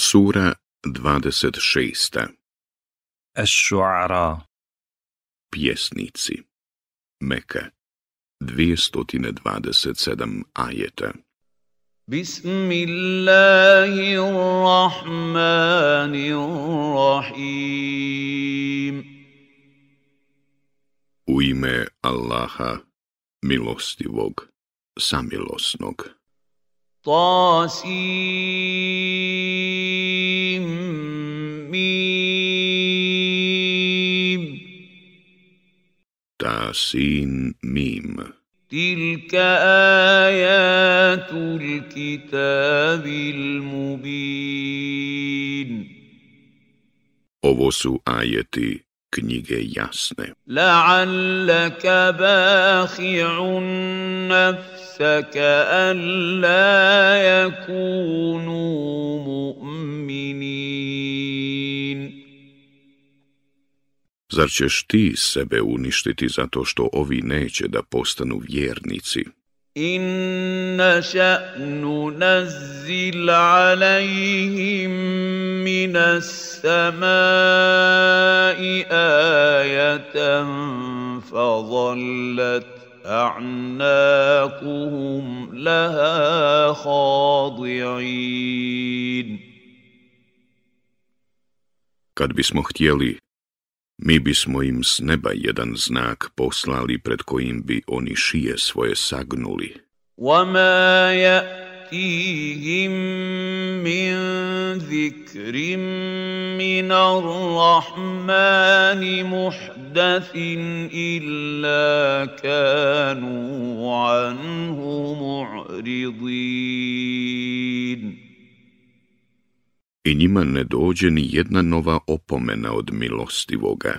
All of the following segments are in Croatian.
Sura 26. Eš-Šuara. Pjesnici. Meka. 227 ajeta. Bismillahirrahmanirrahim. U ime Allaha, milostivog, samilosnog. Tasim. ياسين ميم تلك آيات الكتاب المبين Ovo su ajeti knjige jasne. La'allaka bahi'un nafsaka an la yakunu mu'minin. Zar ćeš ti sebe uništiti zato što ovi neće da postanu vjernici? Inna ša'nu nazzil alaihim minas samai ajatan fadallat a'nakuhum laha khadi'in. Kad bismo htjeli mi bismo im s neba jedan znak poslali pred kojim bi oni šije svoje sagnuli. وما يأتيهم من ذكر من الرحمن محدث إلا كانوا عنه معرضين I njima ne dođe ni jedna nova opomena od milostivoga,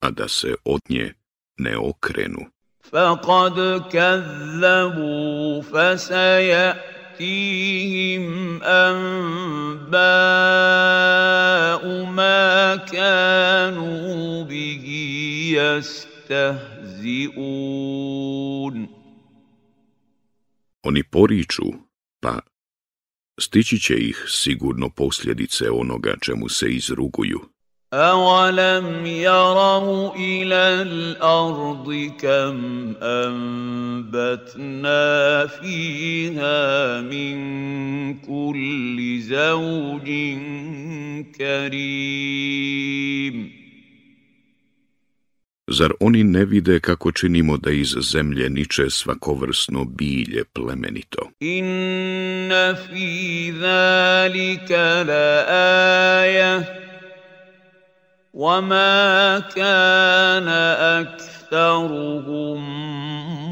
a da se od nje ne okrenu. فقد كذبوا فسيأتيهم أنباء ما كانوا به يستهزئون Oni poriču, pa stići će ih sigurno posljedice onoga čemu se izruguju. أولم يروا إلى الأرض كم أنبتنا فيها من كل زوج كريم Zar oni ne vide kako činimo da iz zemlje niče svakovrsno bilje plemenito? Inna fi zalika la aja, wama kana aktaruhum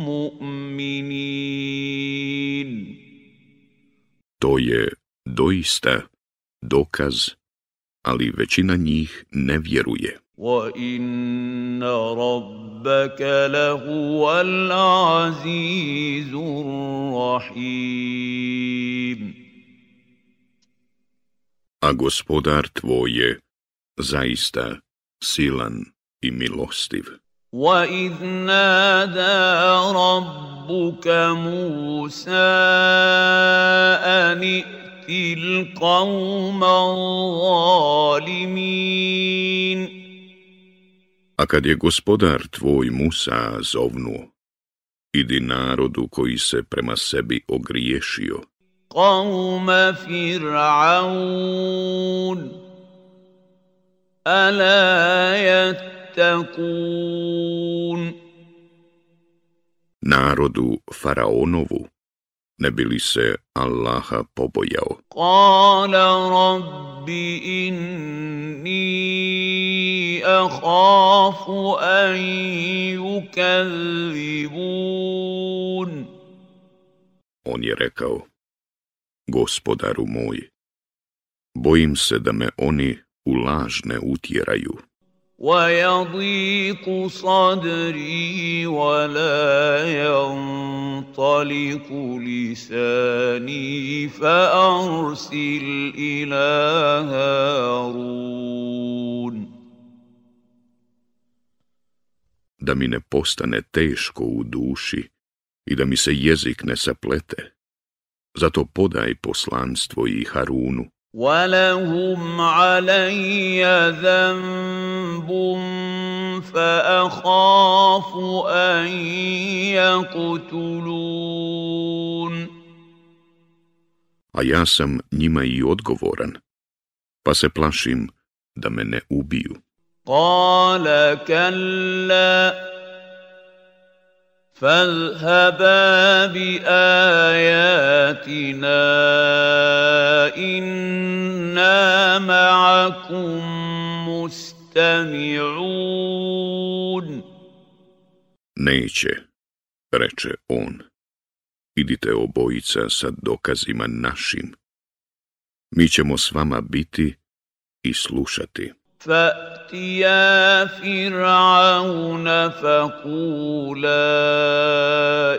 mu'minin. To je doista dokaz, ali većina njih ne vjeruje. وإن ربك لهو العزيز الرحيم A gospodar tvoj je zaista silan i milostiv. وإذ نادى ربك موسى أن ائت القوم الظالمين A kad je gospodar tvoj Musa zovnuo, idi narodu koji se prema sebi ogriješio. Qawma Fir'aun, ala jatakun. Narodu Faraonovu, ne bili se Allaha pobojao. Kala rabbi inni أخاف أن يكذبون On je rekao, gospodaru moj, bojim se da me oni u laž ne utjeraju. ويضيق صدري ولا ينطلق لساني فأرسل إلى هارون Da mi ne postane teško u duši i da mi se jezik ne saplete. Zato podaj poslanstvo i Harunu. ولهم علي ذنب فأخاف أن يقتلون A ja sam njima i odgovoran, pa se plašim da me ne ubiju. قال كلا فاذهبا بآياتنا إنا معكم مستمعون Neće, reče on. Idite obojica sa dokazima našim. Mi ćemo s vama biti i slušati. فأتيا فرعون فقولا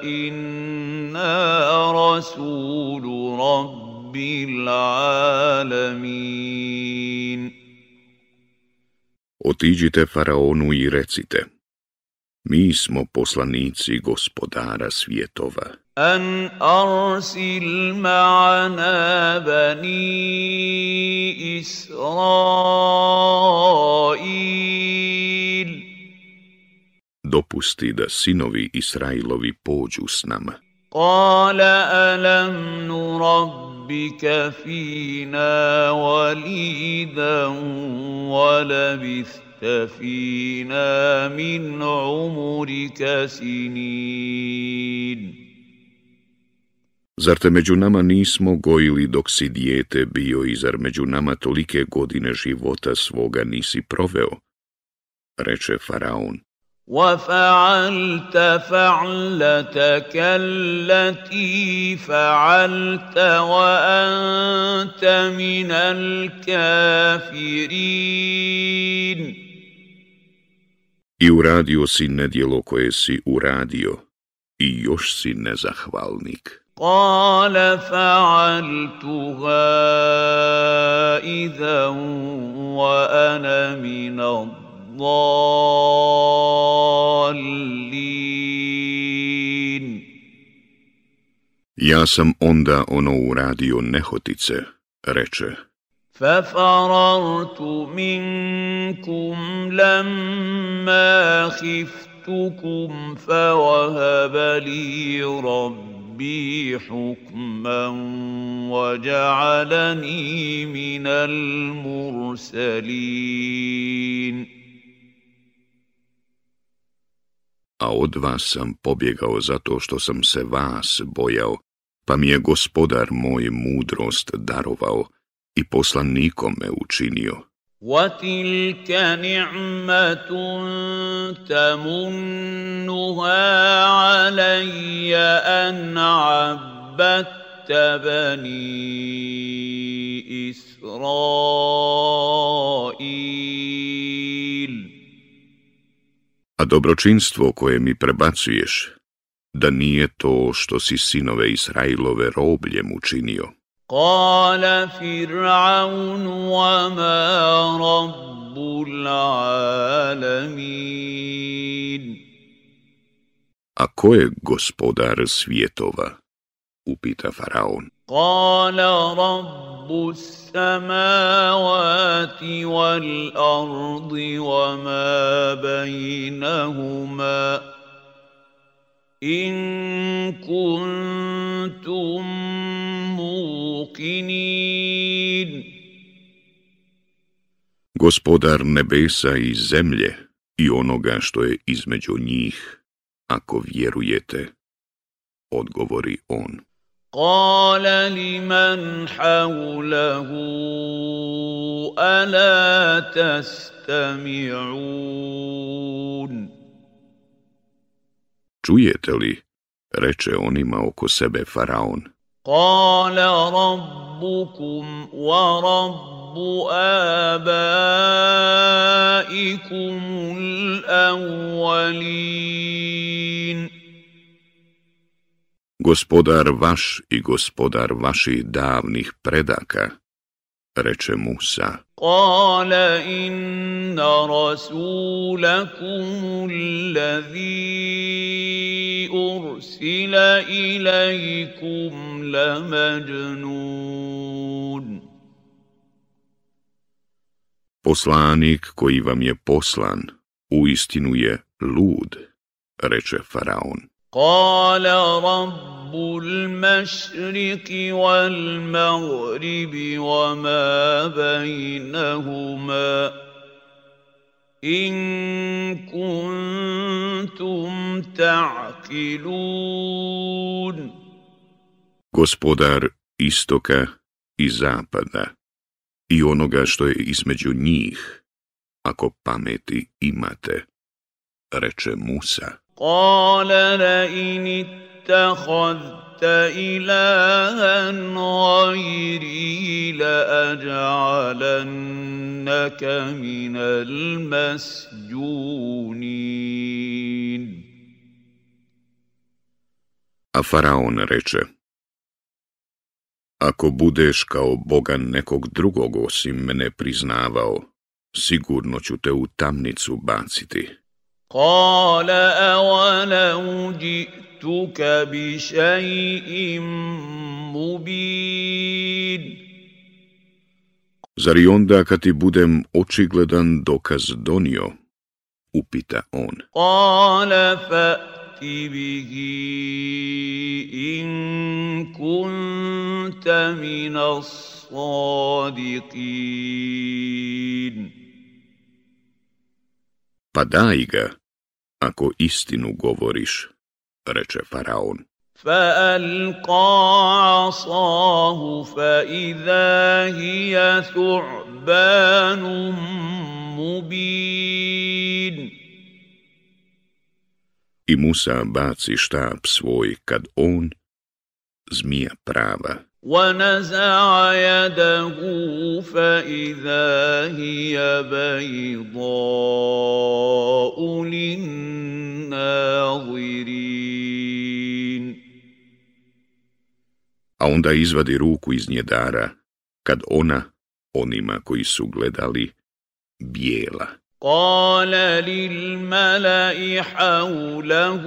إنا رسول رب العالمين Otiđite faraonu i recite, Mi smo poslanici gospodara svjetova. An arsil ma'ana bani Israil. Dopusti da sinovi Israilovi pođu s nama. Kala alam nurabbika fina walidan walabitha فينا من عمرك سنين Zar te među nama nismo gojili dok si dijete bio i zar među nama tolike godine života svoga nisi proveo? Reče Faraon. وفعلت فعلتك التي فعلت وأنت من الكافرين i uradio si nedjelo koje si uradio i još si nezahvalnik. Kale fa'altuha idha wa ana min dhalin. Ja sam onda ono uradio nehotice, reče. ففررت منكم لما خفتكم فوهب لي ربي حكما وجعلني من المرسلين A od vas sam pobjegao zato što sam se vas bojao, pa mi je gospodar moj mudrost darovao i poslanikom me učinio. وتلك نعمة تمنها علي أن عبدت بني إسرائيل A dobročinstvo koje mi prebacuješ, da nije to što si sinove Israilove robljem učinio. قال فرعون وما رب العالمين A ko je gospodar svjetova? Upita Faraon. قال رب السماوات والأرض وما بينهما إن كنتم موقنين Gospodar nebesa i zemlje i onoga što je između njih, ako vjerujete, odgovori on. قال لمن حوله ألا تستمعون Čujete li? Reče onima oko sebe Faraon. Kale rabbukum wa rabbu abaikum l'avvalin. Gospodar vaš i gospodar vaših davnih predaka, reče Musa. Kale inna rasulakum allazi ursila ilajkum la međnun. Poslanik koji vam je poslan, u istinu je lud, reče Faraon. قال رب المشرق والمغرب وما بينهما ان كنتم تعقلون Gospodar istoka i zapada i onoga što je između njih, ako pameti imate, reče Musa. قال لئن اتخذت إلها غيري لأجعلنك من المسجونين A Faraon reče, Ako budeš kao Boga nekog drugog osim mene priznavao, sigurno ću te u tamnicu baciti. قال أولو جئتك بشيء مبين Zar i onda kad ti budem očigledan dokaz donio? Upita on. قال فأت به إن كنت من الصادقين Pa daj ga, ako istinu govoriš, reče Faraon. فألقى عصاه فإذا هي ثعبان مبين I Musa baci štab svoj kad on, zmija prava, ونزع يده فإذا هي بيضاء للناظرين a onda izvadi ruku iz njedara, kad ona, onima koji su gledali, bijela. قال للملأ حوله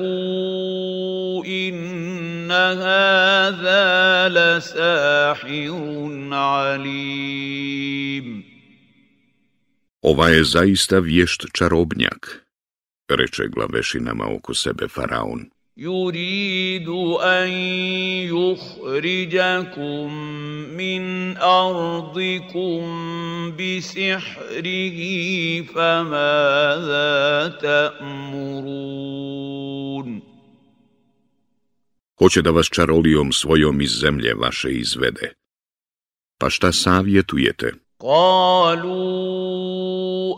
إن هذا لساحر عليم Ova je zaista vješt čarobnjak, reče glavešinama oko sebe Faraon. يريد أن يخرجكم من أرضكم بسحره فماذا تأمرون Hoće da vas čarolijom svojom iz zemlje vaše izvede. Pa šta savjetujete? قالوا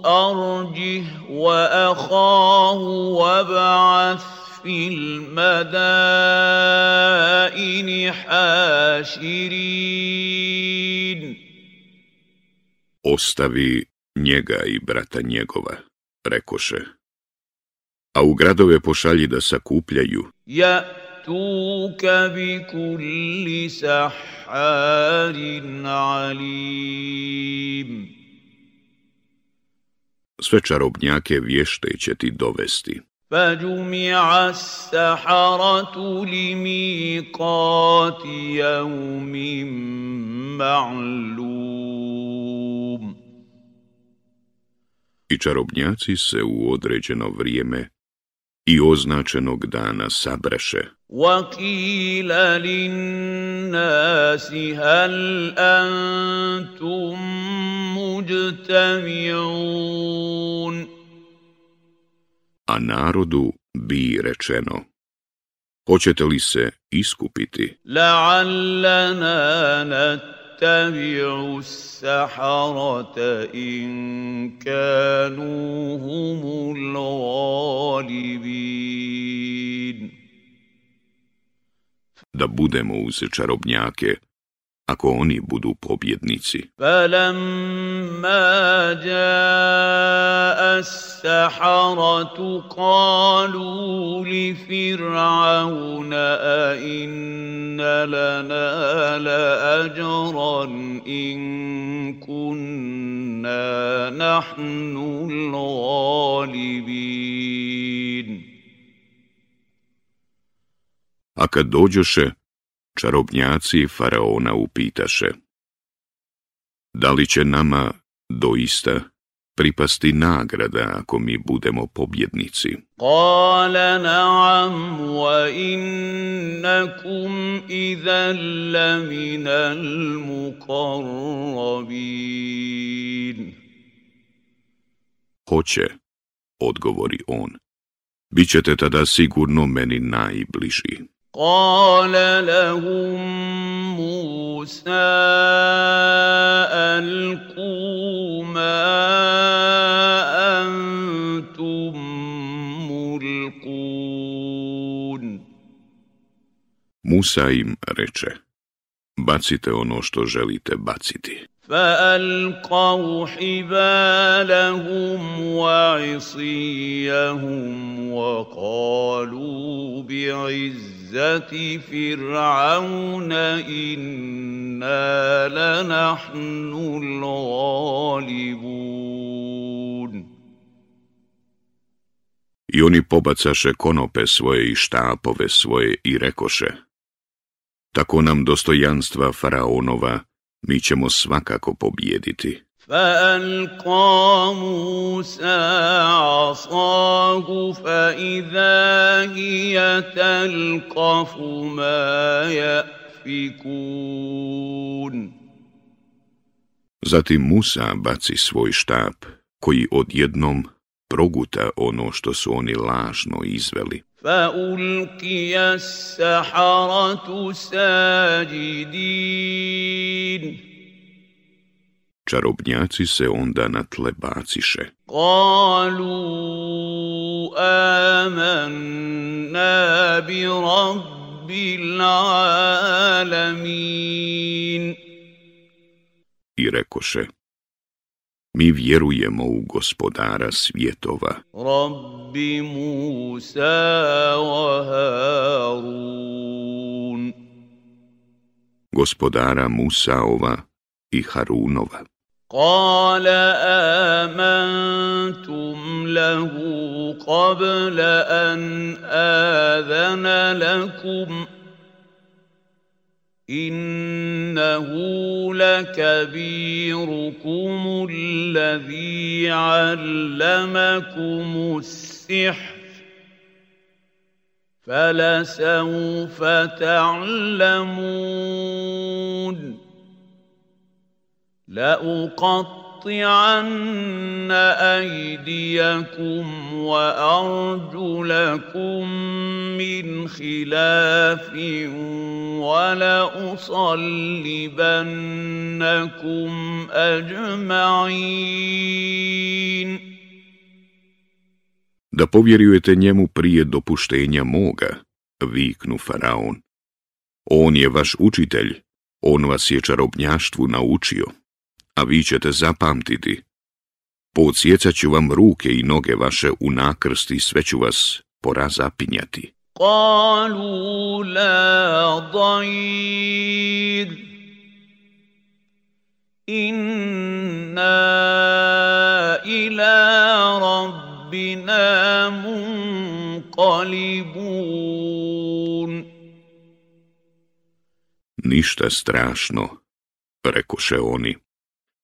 أرجه وأخاه وابعث في المدائن حاشرين Ostavi njega i brata njegova, rekoše. A u gradove pošalji da sakupljaju, يأتوك بكل سحار عليم sve čarobnjake vješte će ti dovesti. فجمع السحرة لميقات يوم معلوم I čarobnjaci se u određeno vrijeme i označenog dana sabraše. وقيل للناس هل أنتم مجتمعون a narodu bi rečeno. Hoćete li se iskupiti? La'allana nattabi'u saharata in kanu humul. Da budemo uz čarobnjake, ako oni budu pobjednici. فلما جاء السحرة قالوا لفرعون أئن لنا لأجرا إن كنا نحن الغالبين A kad dođoše, Čarobnjaci faraona upitaše, da li će nama doista pripasti nagrada ako mi budemo pobjednici. Kale na'am wa innakum idhan laminal mukarrabin. Hoće, odgovori on. Bićete tada sigurno meni najbliži. قال لهم موسى ألقوا ما أنتم ملقون. Musa im reče, bacite ono što želite baciti. فألقوا حبالهم وعصيهم وقالوا بعزة فرعون إنا لنحن الغالبون I oni pobacaše konope svoje i štapove svoje i rekoše, tako nam dostojanstva faraonova, mi ćemo svakako pobjediti. فألقى موسى عصاه فإذا هي تلقف ما يأفكون Zatim Musa baci svoj štap, koji odjednom proguta ono što su oni lažno izveli. فألقي السحرة ساجدين Čarobnjaci se onda na tle baciše. قالوا آمنا برب العالمين i rekoše, mi vjerujemo u gospodara svjetova, رب موسى وهارون gospodara Musaova i Harunova. قال آمنتم له قبل أن آذن لكم إنه لكبيركم الذي علمكم السحر فلسوف تعلمون لأقطعن أيديكم وأرجلكم من خلاف ولأصلبنكم أجمعين Da povjerujete njemu prije dopuštenja moga, viknu Faraon. On je vaš učitelj, on vas je čarobnjaštvu naučio, a vi ćete zapamtiti. Podsjecat ću vam ruke i noge vaše u nakrsti, sve ću vas porazapinjati. قالوا لا ضير إنا إلى ربنا منقلبون Ništa strašno, rekoše oni.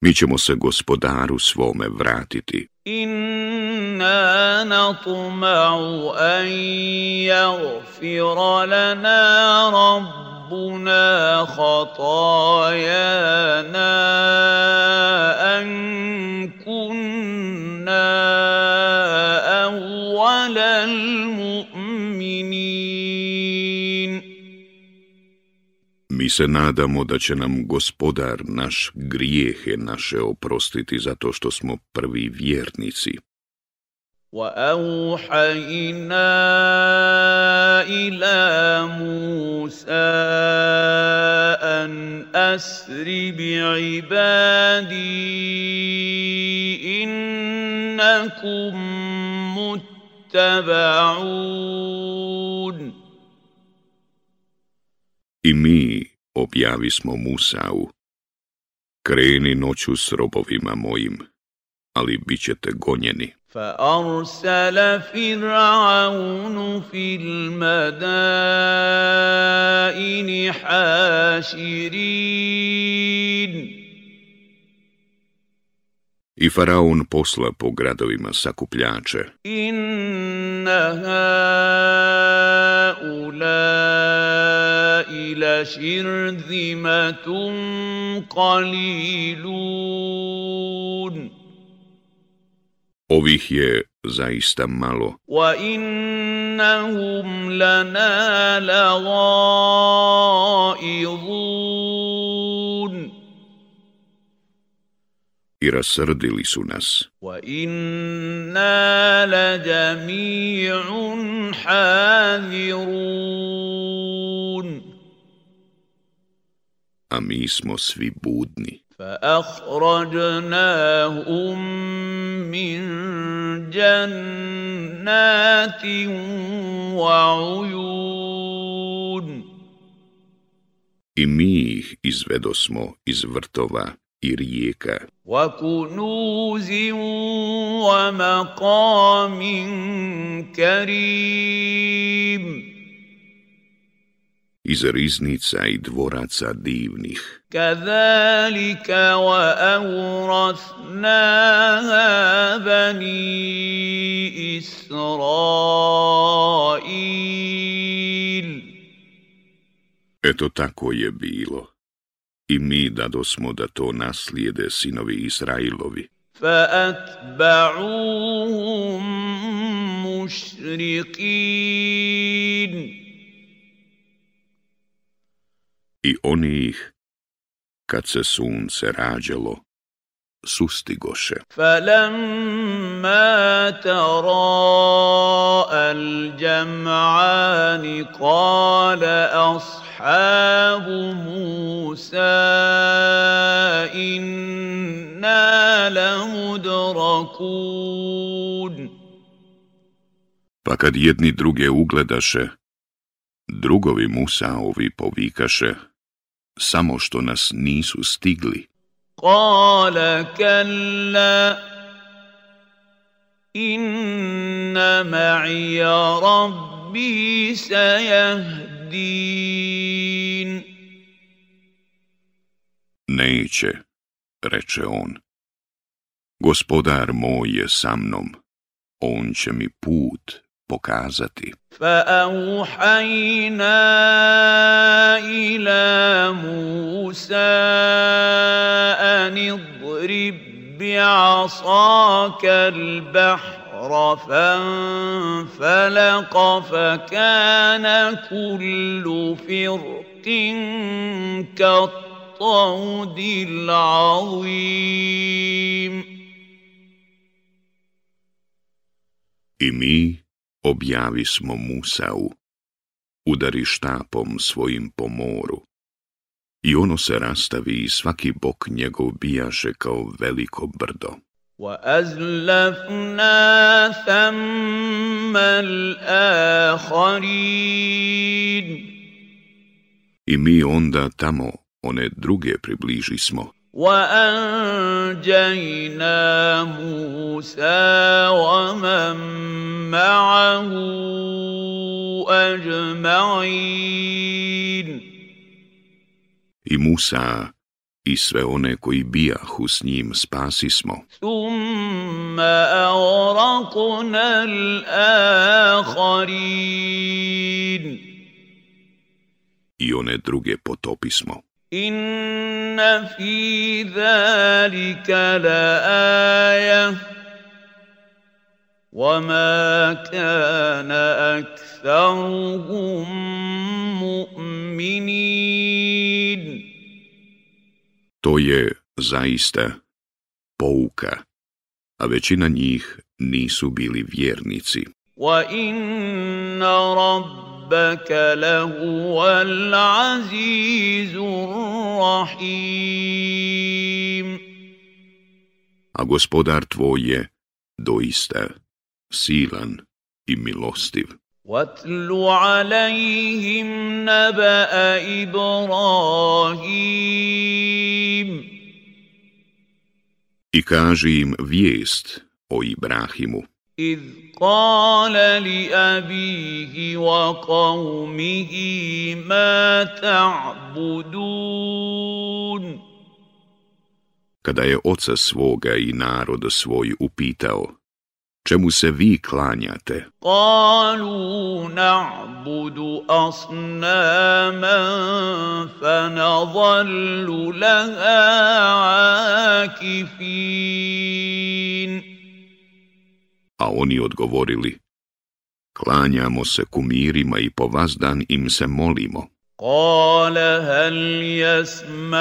Mi ćemo se gospodaru svome vratiti. إنا نطمع أن يغفر لنا ربنا خطايانا أن كنا أول المؤمنين Mi se nadamo da će nam gospodar naš grijehe naše oprostiti zato što smo prvi vjernici. وأوحينا إلى موسى أن أسر بعبادي إنكم متبعون I mi objavismo Musau, kreni noću s robovima mojim, ali bit ćete gonjeni. فأرسل فرعون في المدائن حاشرين I faraon posla po gradovima sakupljače. Inna haulai إلى شرذمة قليلون Ovih je zaista malo. وَإِنَّهُمْ لَنَا لَغَائِظُونَ I rasrdili su nas. وَإِنَّا لَجَمِيعٌ حَاذِرُونَ A mi smo svi budni. فأخرجناهم من جنات وعيون I mi ih izvedosmo iz vrtova i rijeka. وكنوز ومقام كريم Iz riznica i dvoraca divnih. كذلك وأورثناها بني إسرائيل Eto tako je bilo. I mi dadosmo da to naslijede sinovi Israilovi. فأتبعوهم مشرقين I oni ih, kad se sunce rađalo, sustigoše. فلما تراءى الجمعان قال أصحاب موسى إنا لمدركون Pa kad jedni druge ugledaše, drugovi Musaovi povikaše, samo što nas nisu stigli. Kale kalla, inna ma'ija rabbi sejahdin. Neće, reče on. Gospodar moj je sa mnom, on će mi put pokazati. فأوحينا إلى موسى أن اضرب بعصاك البحر فانفلق فكان كل فرق كالطود العظيم I mi objavi smo Musau, udari štapom svojim po moru. I ono se rastavi i svaki bok njegov bijaše kao veliko brdo. وأزلفنا ثم الآخرين I mi onda tamo one druge približi smo. وأنجينا موسى ومن معه أجمعين I Musa i sve one koji bijahu s njim spasi smo. ثم أغرقنا الآخرين I one druge potopismo. إن في ذلك لآية وما كان أكثرهم مؤمنين To je zaista pouka, a većina njih nisu bili vjernici. وإن ربك لهو العزيز الرحيم A gospodar tvoj je doista silan i milostiv. واتل عليهم نبأ إبراهيم I kaži im vijest o Ibrahimu, إذ قال لأبيه وقومه ما تعبدون kada je oca svoga i narod svoj upitao, čemu se vi klanjate? قالوا نعبد أصناما فنظل لها عاكفين A oni odgovorili, klanjamo se kumirima i po vazdan im se molimo. قال هل يسمعونكم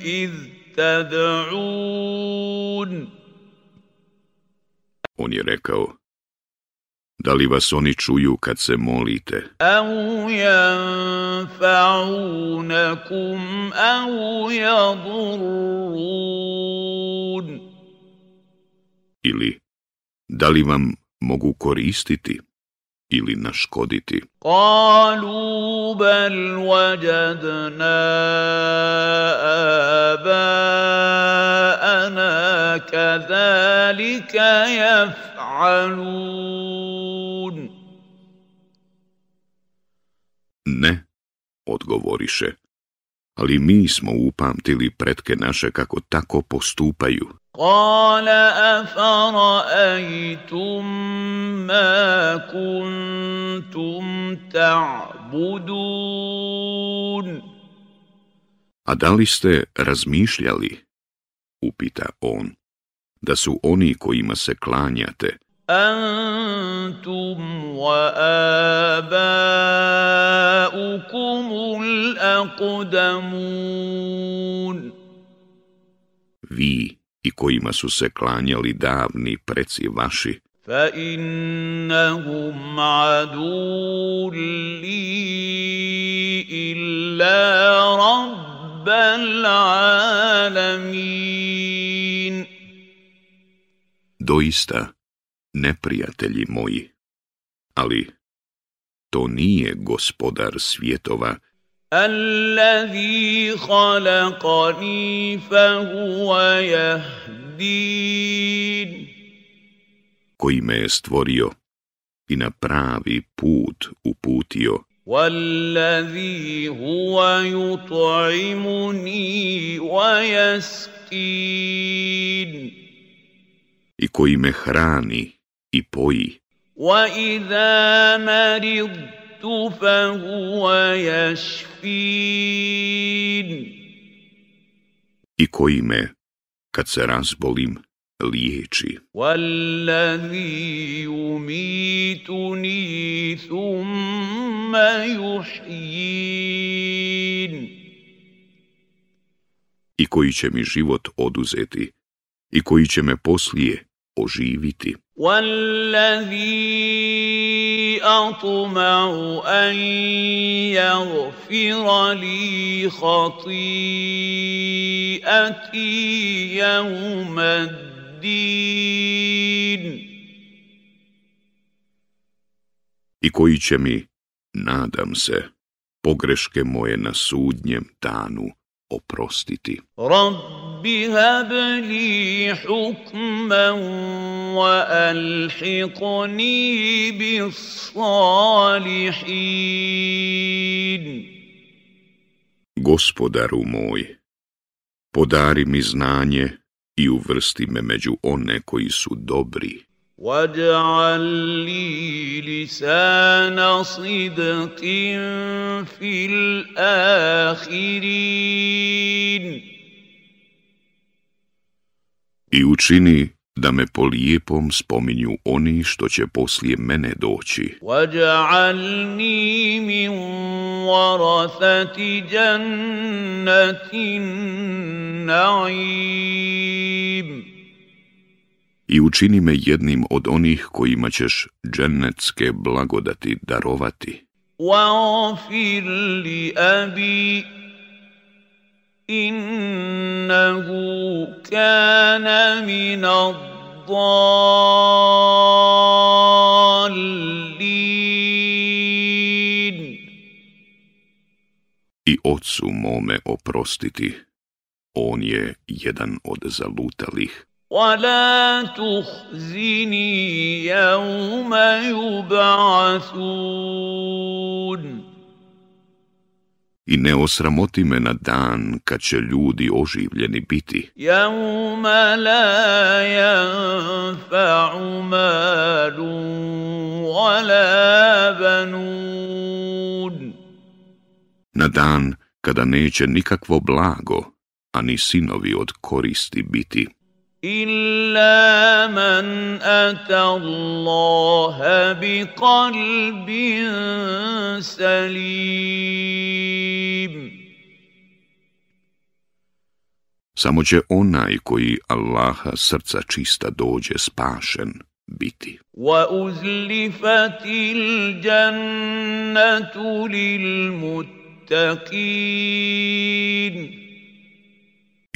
إذ تدعون On je rekao, da li vas oni čuju kad se molite, أو ينفعونكم أو يضرون ili da li vam mogu koristiti ili naškoditi. Kalu bel vajadna abaana kadalika jaf'alun. Ne, odgovoriše, ali mi smo upamtili pretke naše kako tako postupaju. قال أفرأيتم ما كنتم تعبدون A da li ste razmišljali, upita on, da su oni kojima se klanjate, أنتم وآباؤكم الأقدمون vi i kojima su se klanjali davni preci vaši, فإنهم عدو لي إلا رب العالمين doista neprijatelji moji. Ali to nije gospodar svjetova, الذي خلقني فهو يهدين koji me je stvorio i na pravi put uputio, والذي هو يطعمني ويسقين i koji me hrani i poji, واذا مرضت فهو يشفين i koji me, kad se razbolim, liječi, والذي يميتني ثم يحيين i koji će mi život oduzeti, i koji će me poslije oživiti, والذي اطمع ان يغفر لي خطيئتي يوم الدين i koji će mi, nadam se, pogreške moje na sudnjem danu oprostiti. رب هب لي حكما والحقني بالصالحين Gospodaru moj, podari mi znanje i uvrsti me među one koji su dobri واجعل لي لسان صدق في الآخرين i učini da me po lijepom spominju oni što će poslije mene doći. Waj'alni min warasati jannatin na'im. I učini me jednim od onih kojima ćeš džennetske blagodati darovati. Wa'fir li abi إنه كان من الضالين i ocu mome oprostiti. On je jedan od zalutalih. ولا تخزني يوم يبعثون i ne osramoti me na dan kad će ljudi oživljeni biti. Jauma la janfa'u malu ala banun. Na dan kada neće nikakvo blago, ani sinovi od koristi biti. إلا من أتى الله بقلب سليم Samo će onaj koji Allaha srca čista dođe spašen biti. وأزلفت الجنة للمتقين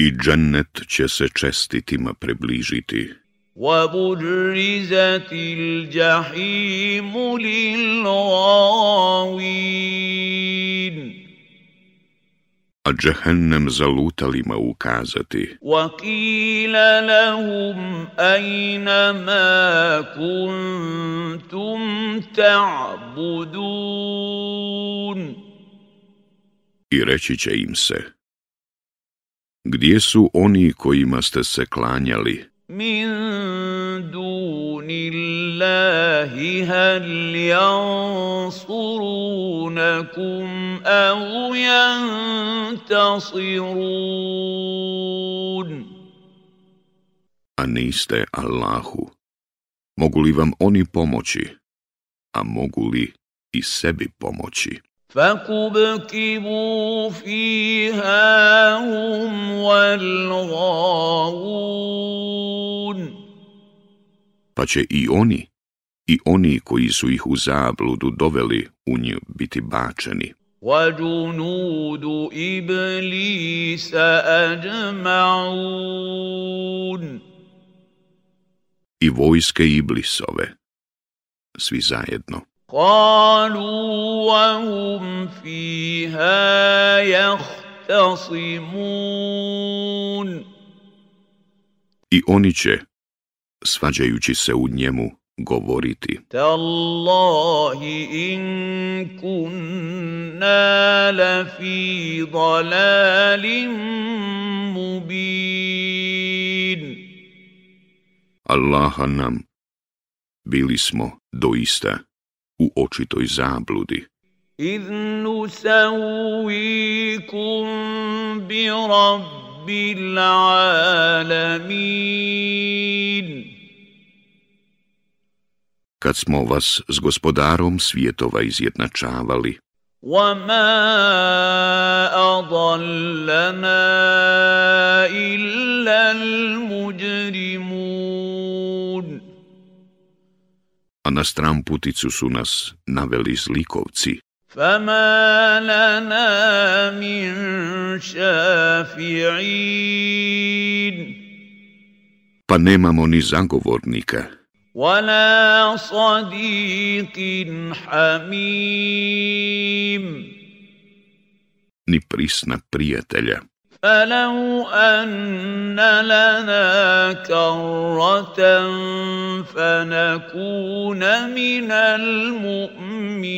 I džennet će se čestitima približiti. وبرزت الجحيم للغاوين A džehennem zalutalima ukazati. وقيل لهم أين ما كنتم تعبدون I reći će im se. gdje su oni kojima ste se klanjali? Min dunillahi hal jansurunakum au jantasirun. A niste Allahu. Mogu li vam oni pomoći? A mogu li i sebi pomoći? فكبكبوا فيها هم والغاوون Pa će i oni, i oni koji su ih u zabludu doveli u nju biti bačeni. وجنود إبليس أجمعون I vojske iblisove. Svi zajedno. قالوا وهم فيها يختصمون I oni će, svađajući se u njemu, govoriti. تالله إن كنا لفي ضلال مبين Allaha nam, bili smo doista u očitoj zabludi. إذ نسويكم برب العالمين Kad smo vas s gospodarom svjetova izjednačavali, وما أضلنا إلا المجرمون a na stramputicu su nas naveli zlikovci, فما لنا من شافعين pa nemamo ni zagovornika, ولا صديق حميم ni prisna prijatelja. فلو أن لنا كرة فنكون من المؤمنين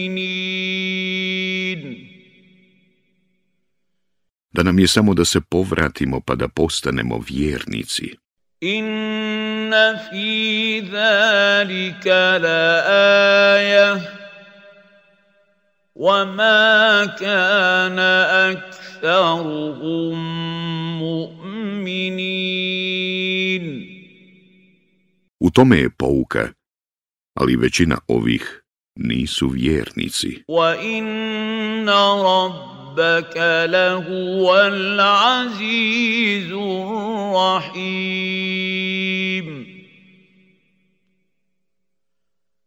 Da nam je samo da se povratimo pa da postanemo vjernici. إن في ذلك لآية وما كان أكثرهم مؤمنين U tome je pouka, ali većina ovih nisu vjernici. وإن ربك لهو العزيز الرحيم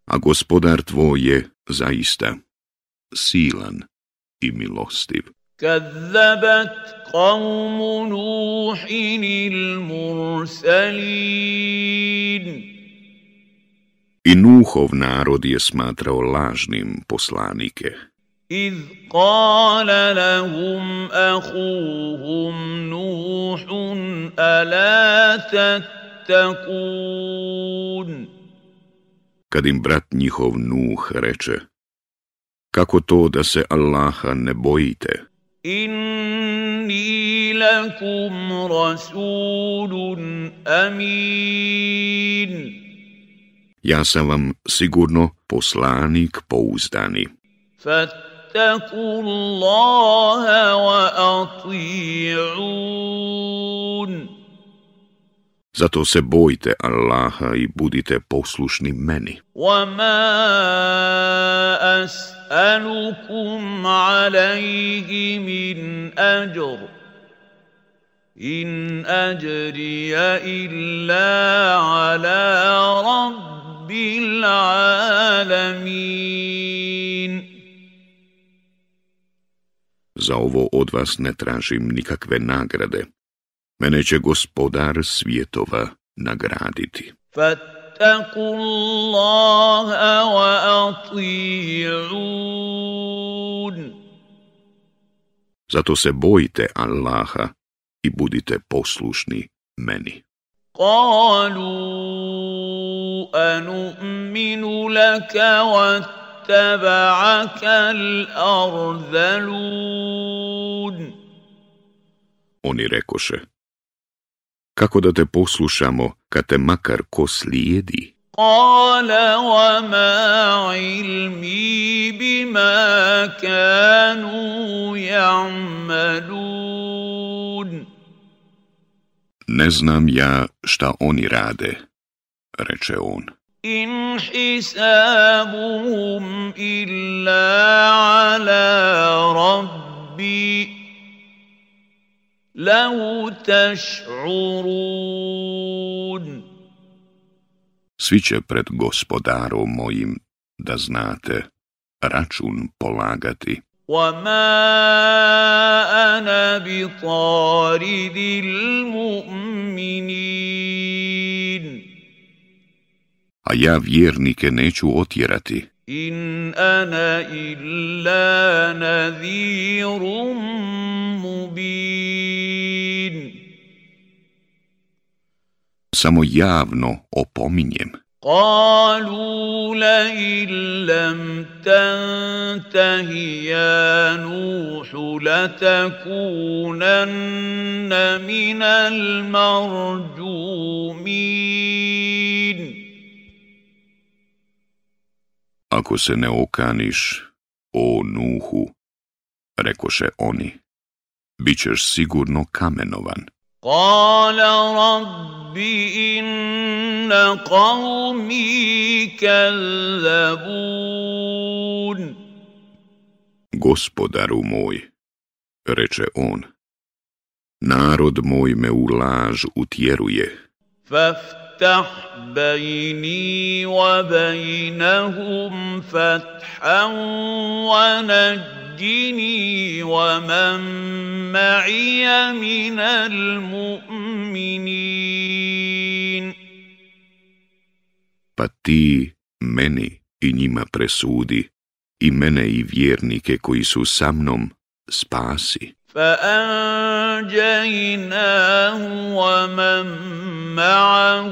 A gospodar tvoj je zaista silan i milostiv. كذبت قوم نوح المرسلين I Nuhov narod je smatrao lažnim poslanike. إذ قال لهم أخوهم نوح ألا تتقون Kad im brat njihov Nuh reče, kako to da se Allaha ne bojite? إني لكم رسول أمين Ja sam vam sigurno poslanik pouzdani. فاتقوا الله وأطيعون Zato se bojte Allaha i budite poslušni meni. وما أسألكم عليه من أجر إن أجري إلا على رب العالمين Za ovo od vas ne tražim nikakve nagrade. Mene će gospodar svjetova nagraditi. فاتقوا الله وأطيعون Zato se bojte Allaha i budite poslušni meni. قالوا أنؤمن لك واتبعك الأرذلون Oni rekoše, kako da te poslušamo kad te makar ko slijedi? Kale, wa ma ilmi bima kanu ja'malun. Ne znam ja šta oni rade, reče on. In hisabuhum illa ala rabbi. لو تشعرون Svi će pred gospodarom mojim, da znate, račun polagati. وما أنا بطارد المؤمنين A ja vjernike neću otjerati. إن أنا إلا نذير مبين Samo javno opominjem. قالوا لئن لم تنته يا نوح لتكونن من المرجومين Ako se ne okaniš, o Nuhu, rekoše oni, bit ćeš sigurno kamenovan. قال رب إن قومي كذبون Gospodaru moj, reče on, narod moj me u laž utjeruje, فافتح بيني وبينهم فتحا ونجني ومن معي من المؤمنين pa ti meni i njima presudi, i mene i vjernike koji su sa mnom spasi. فأنجيناه ومن معه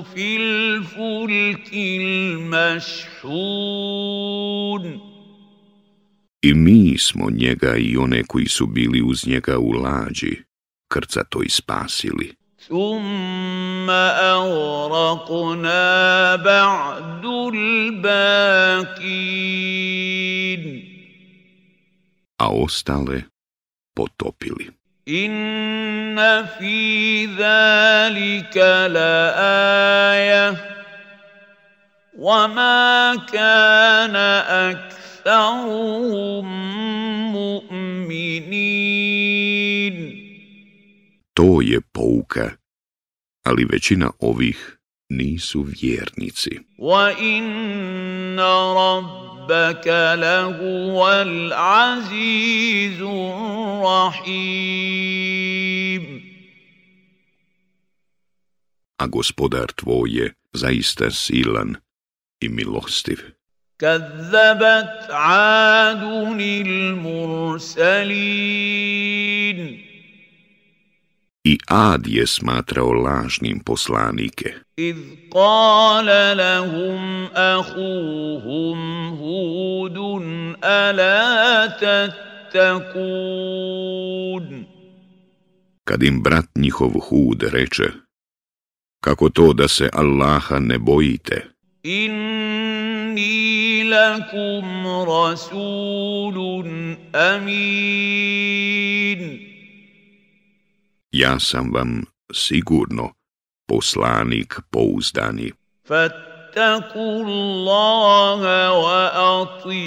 في الفلك المشحون I mi smo njega i one koji su bili uz njega u lađi, krcato i spasili. ثم أغرقنا بعد الباقين a ostale potopili. Inna fi zalika la aja, wa ma kana aktarum mu'minin. To je pouka, ali većina ovih nisu vjernici. Wa inna ربك لهو العزيز الرحيم A gospodar tvoj je zaista silan i milostiv. كذبت عاد المرسلين I Ad je smatrao lažnim poslanike, إذ قال لهم أخوهم هود ألا تتقون Kad im brat njihov Hud reče, kako to da se Allaha ne bojite, إني لكم رسول أمين ja sam vam sigurno poslanik pouzdani. فاتقوا الله وأطيعون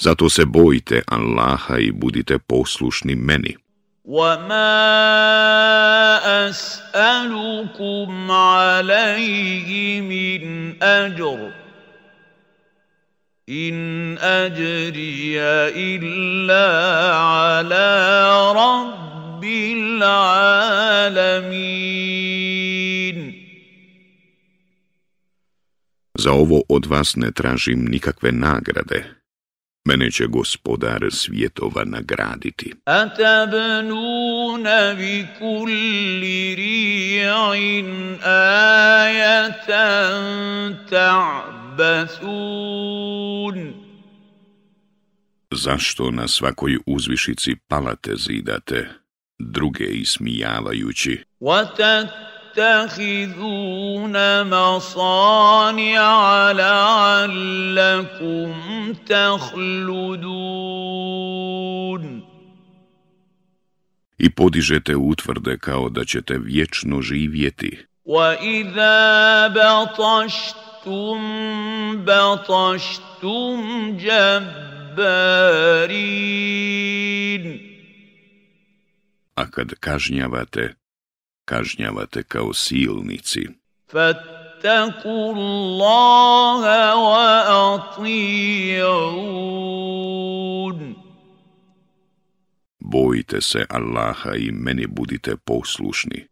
Zato se bojite Allaha i budite poslušni meni. وما أسألكم عليه من أجر إن أجري إلا على رب العالمين Za ovo od vas ne tražim nikakve nagrade. Mene će gospodar svjetova nagraditi. أتبنون بكل ريع آية تعبثون Zašto na svakoj uzvišici palate zidate, druge ismijavajući, وتتخذون مصانع لعلكم تخلدون i podižete utvrde kao da ćete vječno živjeti. واذا بطشتم بطشتم جبارين A kad kažnjavate, kažnjavate kao silnici. فاتقوا الله واطيعون Bojite se Allaha i meni budite poslušni.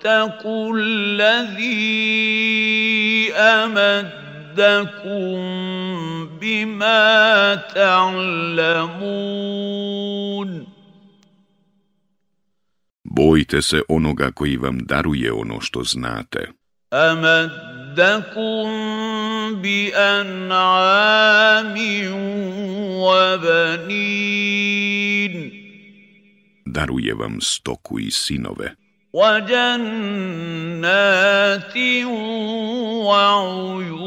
واتقوا الذي امدكم بما تعلمون Bojite se onoga koji vam daruje ono što znate. امدكم بانعام وبنين Daruje vam stoku i sinove. وجنات وعيون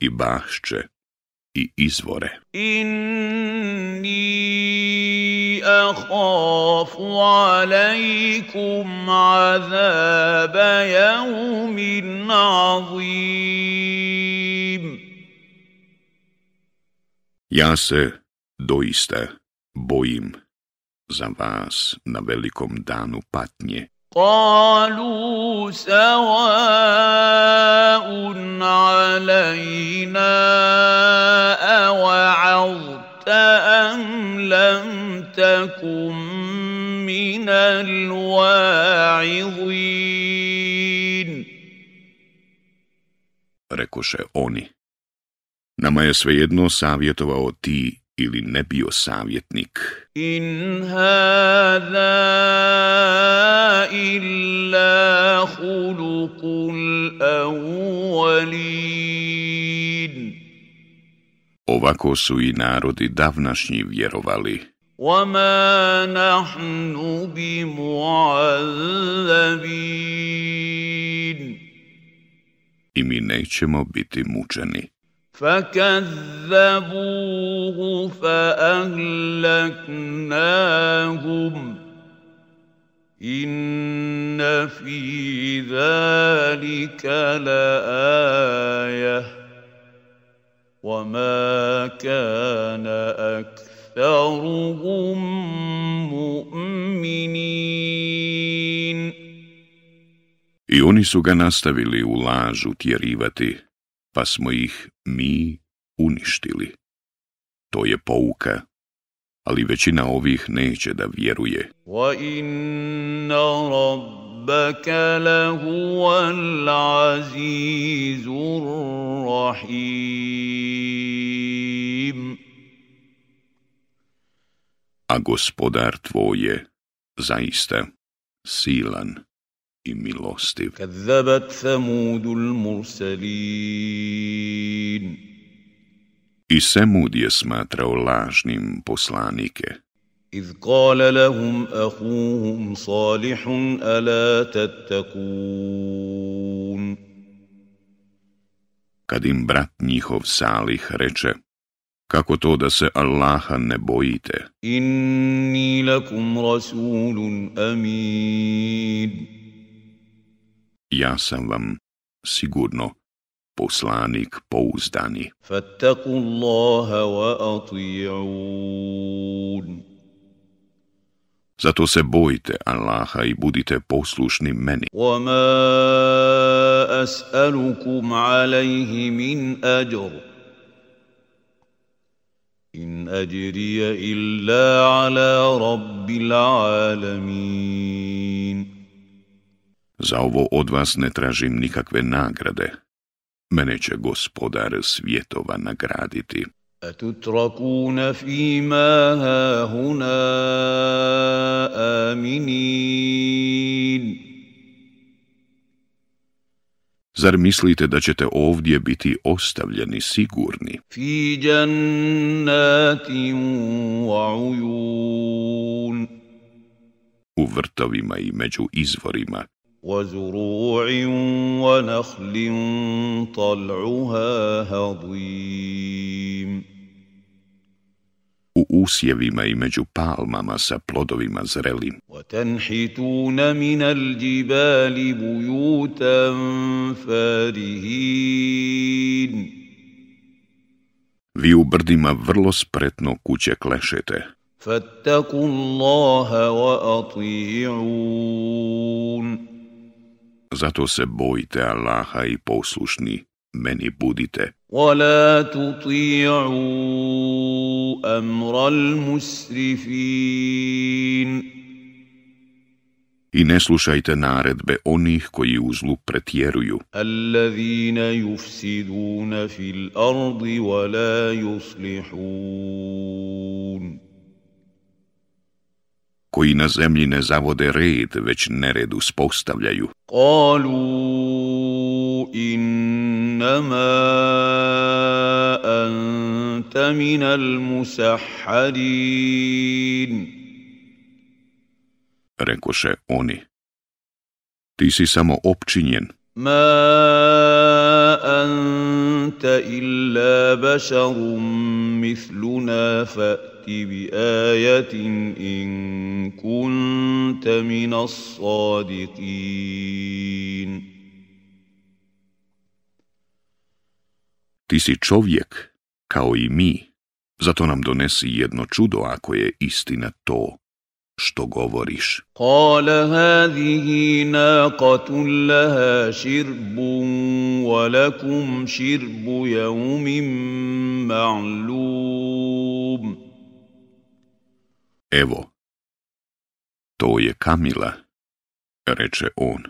i bašće i izvore. إني أخاف عليكم عذاب يوم عظيم Ja se doista bojim za vas na velikom danu patnje. قالوا سواء علينا أوعظت أم لم تكن من الواعظين Rekoše oni. Nama je svejedno savjetovao ti ili ne bio savjetnik. إن هذا إلا خلق الأولين Ovako su i narodi davnašnji vjerovali. وما نحن بمعذبين I mi nećemo biti mučeni. فكذبوه فأهلكناهم. إن في ذلك لآية. وما كان أكثرهم مؤمنين. I oni su ga nastavili u tjerivati, pa smo ih mi uništili. To je pouka, ali većina ovih neće da vjeruje. وإن ربك لهو العزيز الرحيم A gospodar tvoj je zaista silan i milostiv. كذبت ثمود المرسلين I Semud je smatrao lažnim poslanike. إذ قال لهم أخوهم صالح ألا تتقون Kad im brat njihov Salih reče, kako to da se Allaha ne bojite, إني لكم رسول أمين ja sam vam sigurno poslanik pouzdani. فاتقوا الله وأطيعون Zato se bojite Allaha i budite poslušni meni. وما أسألكم عليه من أجر إن أجري إلا على رب العالمين Za ovo od vas ne tražim nikakve nagrade. Mene će gospodar svjetova nagraditi. أتتركون فيما هاهنا آمنين Zar mislite da ćete ovdje biti ostavljeni sigurni? في جنات وعيون U vrtovima i među izvorima, وزروع ونخل طلعها هضيم u usjevima i među palmama sa plodovima zrelim. وتنحتون من الجبال بيوتا فارهين Vi u brdima vrlo spretno kuće klešete. فاتقوا الله وأطيعون Zato se bojite Allaha i poslušni meni budite. ولا تطيعوا أمر المسرفين I ne slušajte naredbe onih koji u zlu pretjeruju, الذين يفسدون في الأرض ولا يصلحون koji na zemlji ne zavode red, već nered uspostavljaju. Kalu innama anta minal musahharin. Rekoše oni, ti si samo opčinjen, ما أنت إلا بشر مثلنا فأت بآية إن كنت من الصادقين ti si čovjek, kao i mi, zato nam donesi jedno čudo ako je istina to što govoriš. Kale hadihi nakatun laha širbun wa lakum širbu jaumim ma'lum. Evo, to je Kamila, reče on.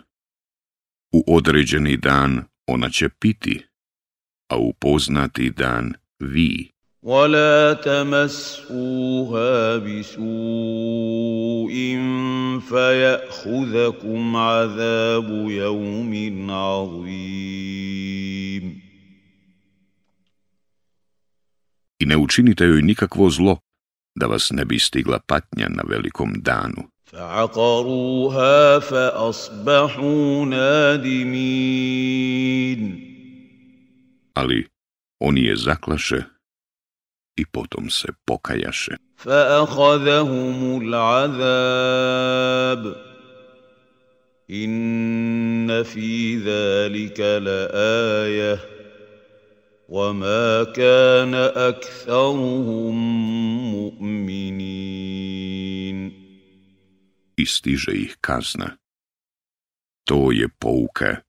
U određeni dan ona će piti, a u poznati dan vi. ولا تمسوها بسوء فيأخذكم عذاب يوم عظيم I ne učinite joj nikakvo zlo, da vas ne bi stigla patnja na velikom danu. فعقروها فأصبحوا نادمين Ali oni je zaklaše i potom se pokajaše. فأخذهم العذاب إن في ذلك لآية وما كان أكثرهم مؤمنين I stiže ih kazna. To je pouka,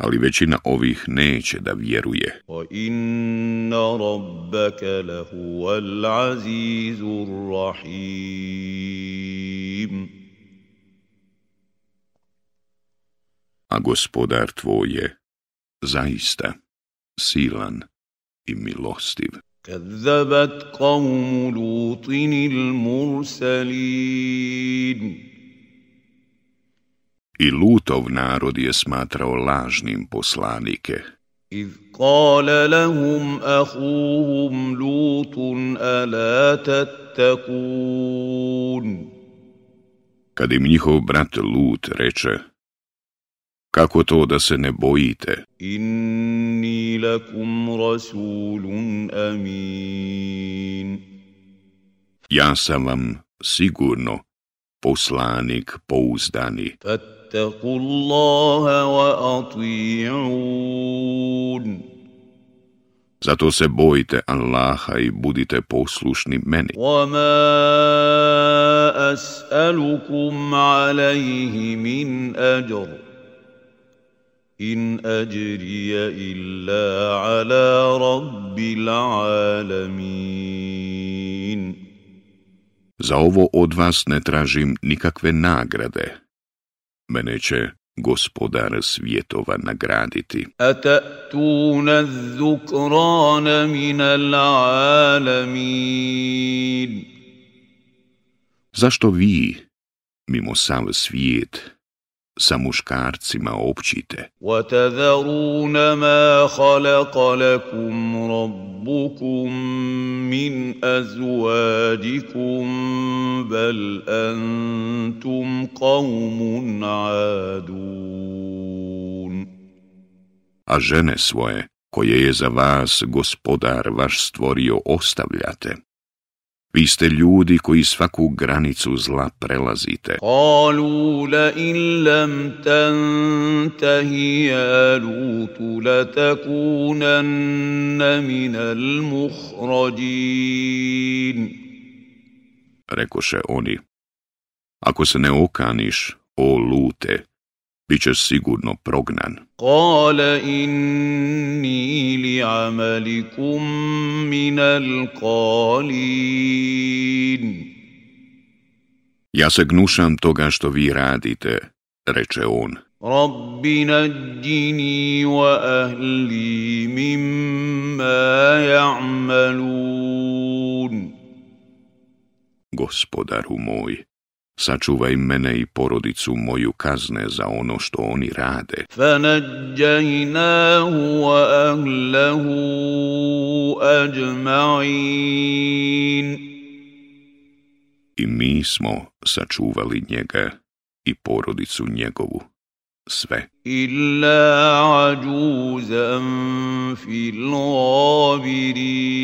ali većina ovih neće da vjeruje. وإن ربك لهو العزيز الرحيم A gospodar tvoj je zaista silan i milostiv. كذبت قوم لوط المرسلين I Lutov narod je smatrao lažnim poslanike. إذ قال لهم أخوهم لوط ألا تتقون Kad im njihov brat Lut reče, kako to da se ne bojite, إني لكم رسول أمين ja sam vam sigurno poslanik pouzdani. فاتقوا الله وأطيعون Zato se bojite Allaha i budite poslušni meni. وما أسألكم عليه من أجر إن أجري إلا على رب العالمين Za ovo od vas ne tražim nikakve nagrade. mene će gospodar svjetova nagraditi. A Atatuna zukrana minal alamin. Zašto vi, mimo sam svijet, sa muškarcima općite, وتذرون ما خلق لكم ربكم من أزواجكم بل أنتم قوم عادون a žene svoje, koje je za vas gospodar vaš stvorio, ostavljate? Vi ste ljudi koji svaku granicu zla prelazite. Kalu la in lam tantahi ya lutu latakunanna minal muhrađin. Rekoše oni, ako se ne okaniš, o lute, bit ćeš sigurno prognan. Kale inni li amalikum minal kalin. Ja se gnušam toga što vi radite, reče on. Rabbi nađini wa ahli mimma ja'malun. Gospodaru moj, sačuvaj mene i porodicu moju kazne za ono što oni rade. فنجيناه وأهله أجمعين I mi smo sačuvali njega i porodicu njegovu. Sve, إلا عجوزا في الغابرين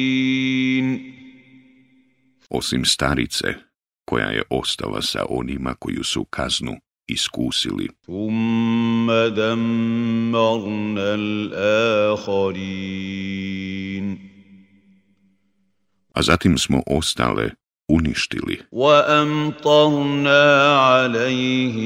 osim starice, koja je ostala sa onima koju su kaznu iskusili. A zatim smo ostale uništili. Alayhim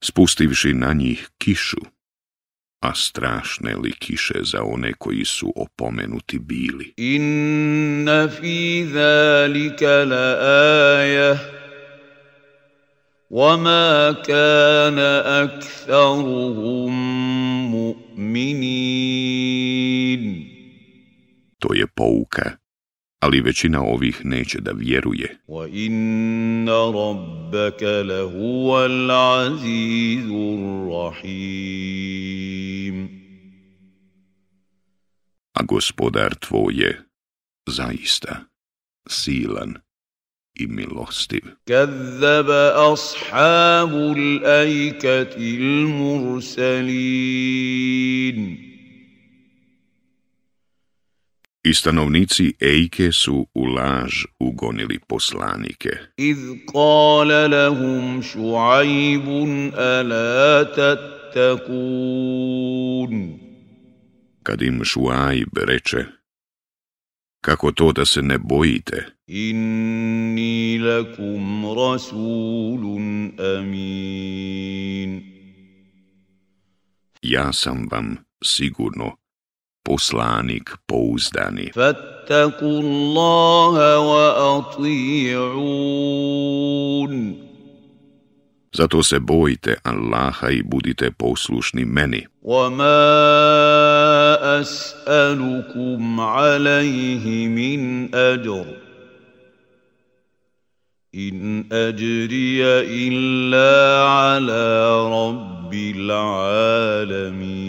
spustivši na njih kišu, a strašne li kiše za one koji su opomenuti bili. إن في ذلك لآية وما كان أكثرهم مؤمنين To je pouka, ali većina ovih neće da vjeruje. A gospodar tvoj je zaista silan i milostiv. Kazzaba ashabul ajkati il mursalin. I stanovnici Ejke su u laž ugonili poslanike. Iz kale lahum šuajbun ala tattakun. Kad im Šuajb reče, kako to da se ne bojite? Inni lakum rasulun amin. Ja sam vam sigurno poslanik pouzdani. فاتقوا الله وأطيعون Zato se bojite Allaha i budite poslušni meni. وما اسالكم عليه من اجر ان اجري الا على رب العالمين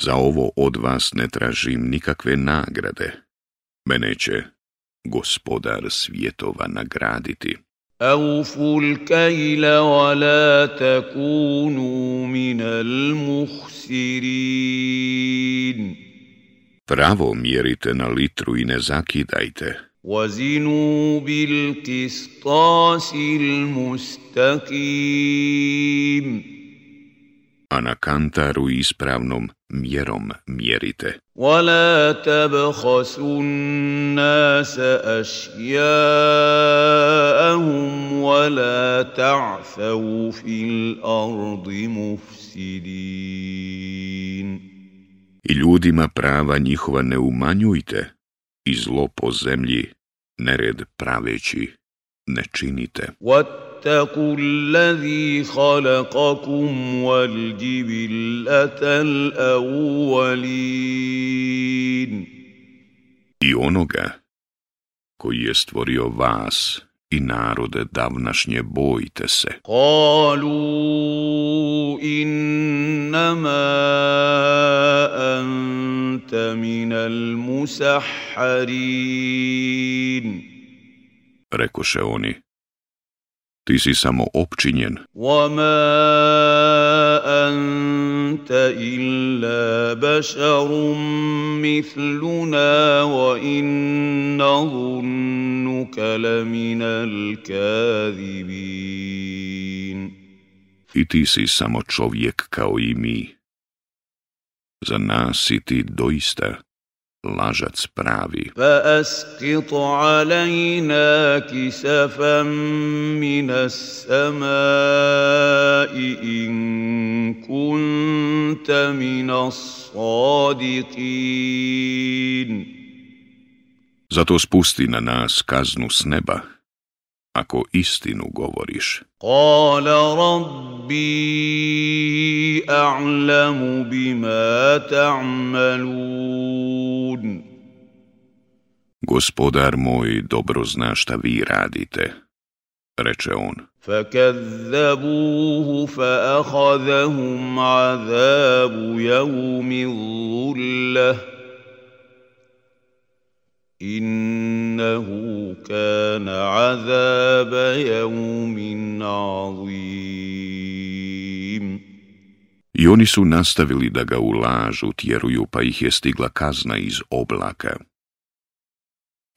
Za ovo od vas ne tražim nikakve nagrade. Mene će gospodar svjetova nagraditi. اوفوا الكيل ولا تكونوا من المخسرين Pravo mjerite na litru i ne zakidajte. وزنوا بالقسطاس المستقيم a na kantaru ispravnom mjerom mjerite. ولا تبخسوا الناس اشياءهم ولا تعثوا في الارض مفسدين I ljudima prava njihova ne umanjujte i zlo po zemlji nered praveći ne činite. واتقوا الذي خلقكم والجبلة الأولين I onoga koji je stvorio vas i narode davnašnje bojte se. قالوا إنما أنت من المسحرين Rekoše oni, ti si samo opčinjen, وما أنت إلا بشر مثلنا وإن نظنك لمن الكاذبين i ti si samo čovjek kao i mi. Za nas si ti doista lažac pravi. فأسقط علينا كسفا من السماء إن كنت من الصادقين Zato spusti na nas kaznu s neba, ako istinu govoriš. قال ربي أعلم بما تعملون Gospodar moj dobro zna šta vi radite, reče on. فكذبوه فأخذهم عذاب يوم الظلة إنه كان عذاب يوم عظيم I oni su nastavili da ga u lažu tjeruju, pa ih je stigla kazna iz oblaka.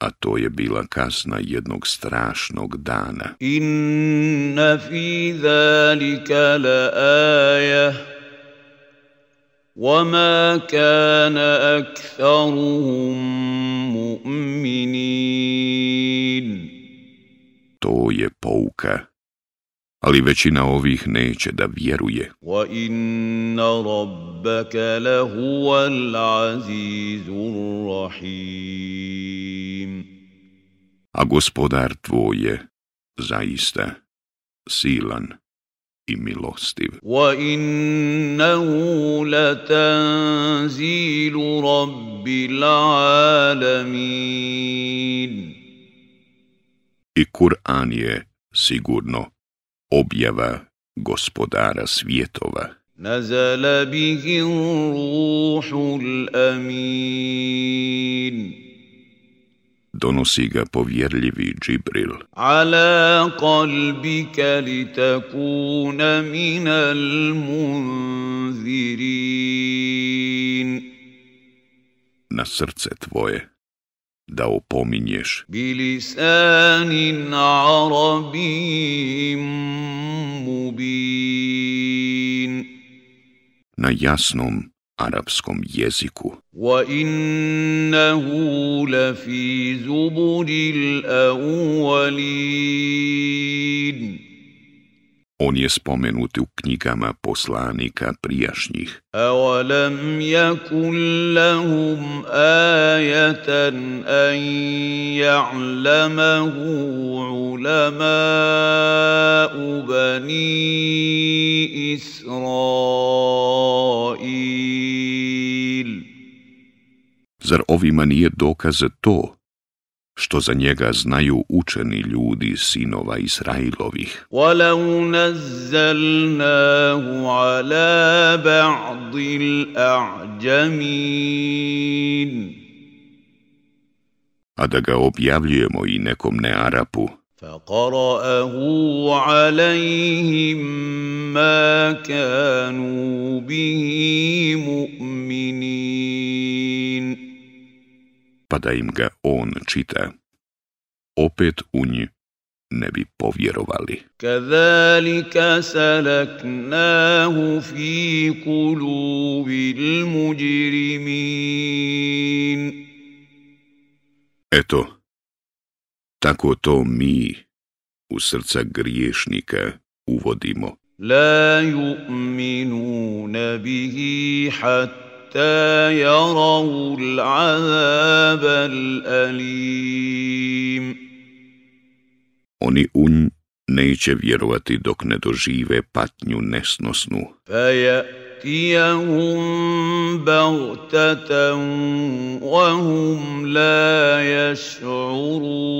A to je bila kazna jednog strašnog dana. إن في ذلك لآية وما كان أكثرهم مؤمنين To je pouka. Ali većina ovih neće da vjeruje. وإن ربك لهو العزيز الرحيم A gospodar tvoj je zaista silan i milostiv. Wa innahu latanzilu rabbil alamin. I Kur'an je sigurno objava gospodara svjetova. Nazala bihi ruhul amin donosi ga povjerljivi Džibril. Ala kalbika li takuna minal munzirin. Na srce tvoje da opominješ. Bilisanin arabim mubin. Na jasnom arapskom jeziku. وإنه لفي زبر الأولين On je spomenut u knjigama poslanika prijašnjih. Awalam yakun lahum ayatan an ya'lamahu ulama'u bani Israil. Zar ovima nije dokaz to što za njega znaju učeni ljudi sinova Israilovih. ولو نزلناه على بعض الأعجمين A da ga objavljujemo i nekom nearapu, فقرأه عليهم ما كانوا به مؤمنين pa da im ga on čita. Opet u nj ne bi povjerovali. Kazalika salaknahu fi kulubil muđirimin. Eto, tako to mi u srca griješnika uvodimo. La yu'minuna bihi hatta حتى يروا العذاب الأليم Oni u nj neće vjerovati dok ne dožive patnju nesnosnu, فيأتيهم بغتة وهم لا يشعرون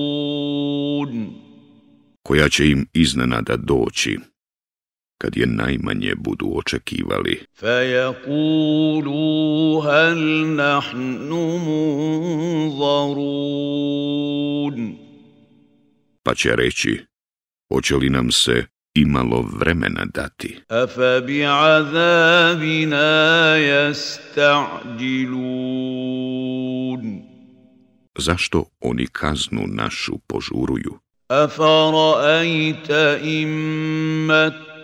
koja će im iznenada doći, kad je najmanje budu očekivali. فيقولوا هل نحن منظرون Pa će reći, hoće li nam se imalo vremena dati? أفبعذابنا يستعجلون Zašto oni kaznu našu požuruju? أفرأيت إن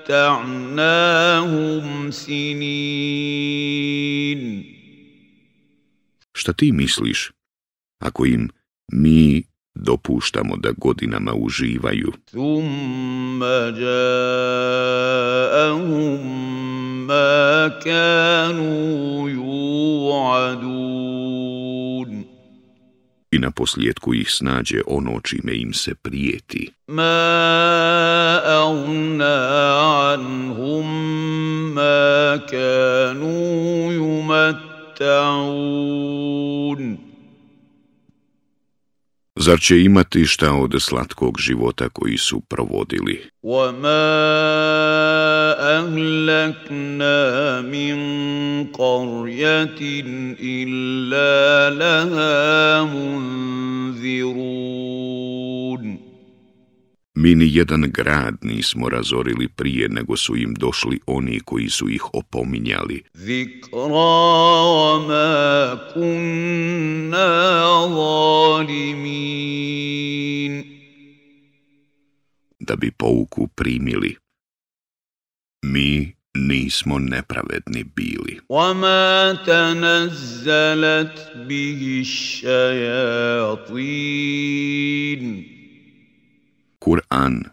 متعناهم سنين Šta ti misliš, ako im mi dopuštamo da godinama uživaju, ثم جاءهم ما كانوا يوعدون i na posljedku ih snađe ono čime im se prijeti. Ma auna anhum ma kanu Zar će imati šta od slatkog života koji su provodili? وما أهلكنا من قرية إلا لها منذرون Mi ni jedan grad nismo razorili prije nego su im došli oni koji su ih opominjali. ذكرى وما كنا ظالمين da bi pouku primili. Mi nismo nepravedni bili. وما تنزلت به الشياطين Kur'an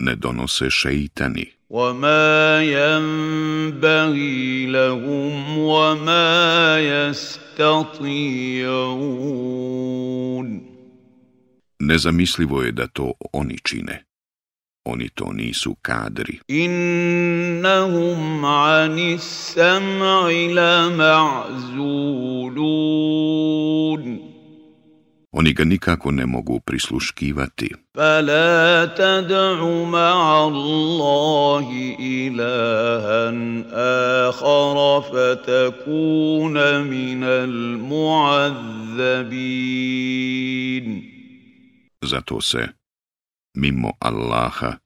ne donose šeitani, وما ينبغي لهم وما يستطيعون nezamislivo je da to oni čine. Oni to nisu kadri. إنهم عن السمع لمعزولون Oni ga nikako ne mogu prisluškivati. فلا تدع مع الله إلها آخر فتكون من المعذبين Zato se, mimo Allaha,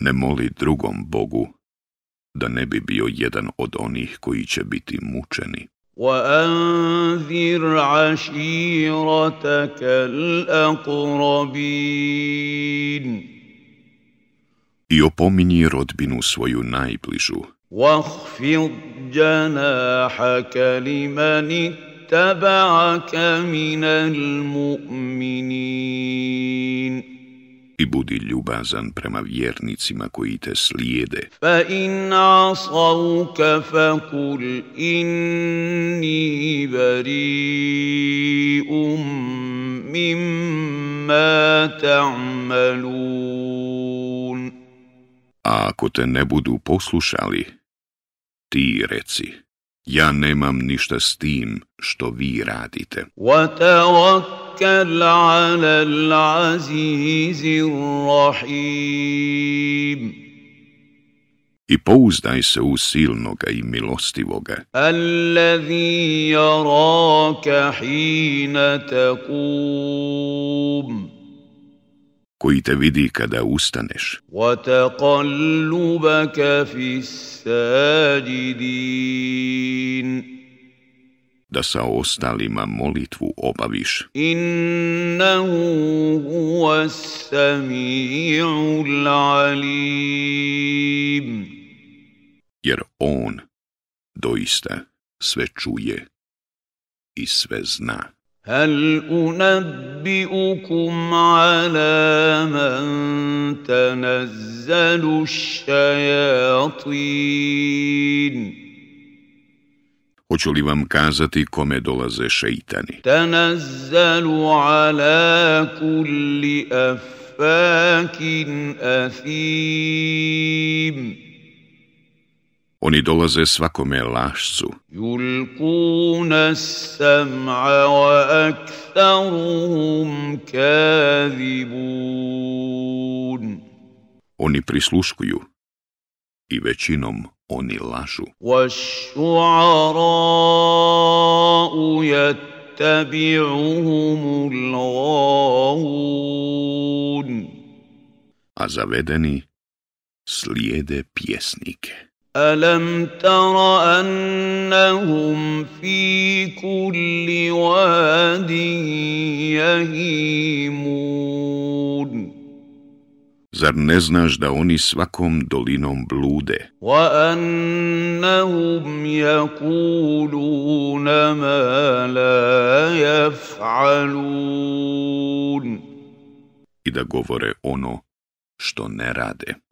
ne moli drugom Bogu, da ne bi bio jedan od onih koji će biti mučeni. وأنذر عشيرتك الأقربين I opominji rodbinu svoju najbližu. واخفض جناحك لمن اتبعك من المؤمنين i budi ljubazan prema vjernicima koji te slijede. Fa in asavuka fa kul inni bari'um mimma ta'malun. A ako te ne budu poslušali, ti reci ja nemam ništa s tim što vi radite. وتوكل على العزيز الرحيم I pouzdaj se u silnoga i milostivoga, الذي يراك حين تقوم koji te vidi kada ustaneš. Da sa ostalima molitvu obaviš. Jer on doista sve čuje i sve zna. هل أنبئكم على من تنزل الشياطين Hoću li vam kazati kome dolaze šeitani? تنزل على كل أفاك أثيم Oni dolaze svakome lašcu. Julkuna sam'a wa aktaruhum kadibun. Oni prisluškuju i većinom oni lažu. Wa šu'ara'u yattabi'uhumul gavun. A zavedeni slijede pjesnike. ألم تر أنهم في كل واد يهيمون Zar ne znaš da oni svakom dolinom blude, وأنهم يقولون ما لا يفعلون i da govore ono što ne rade?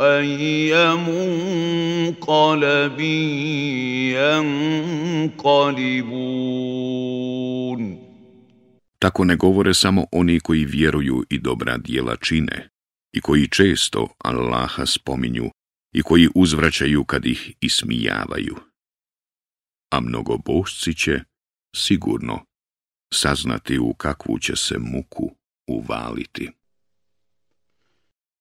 أي منقلب ينقلبون Tako ne govore samo oni koji vjeruju i dobra dijela čine, i koji često Allaha spominju, i koji uzvraćaju kad ih ismijavaju. A mnogobošci će, sigurno, saznati u kakvu će se muku uvaliti.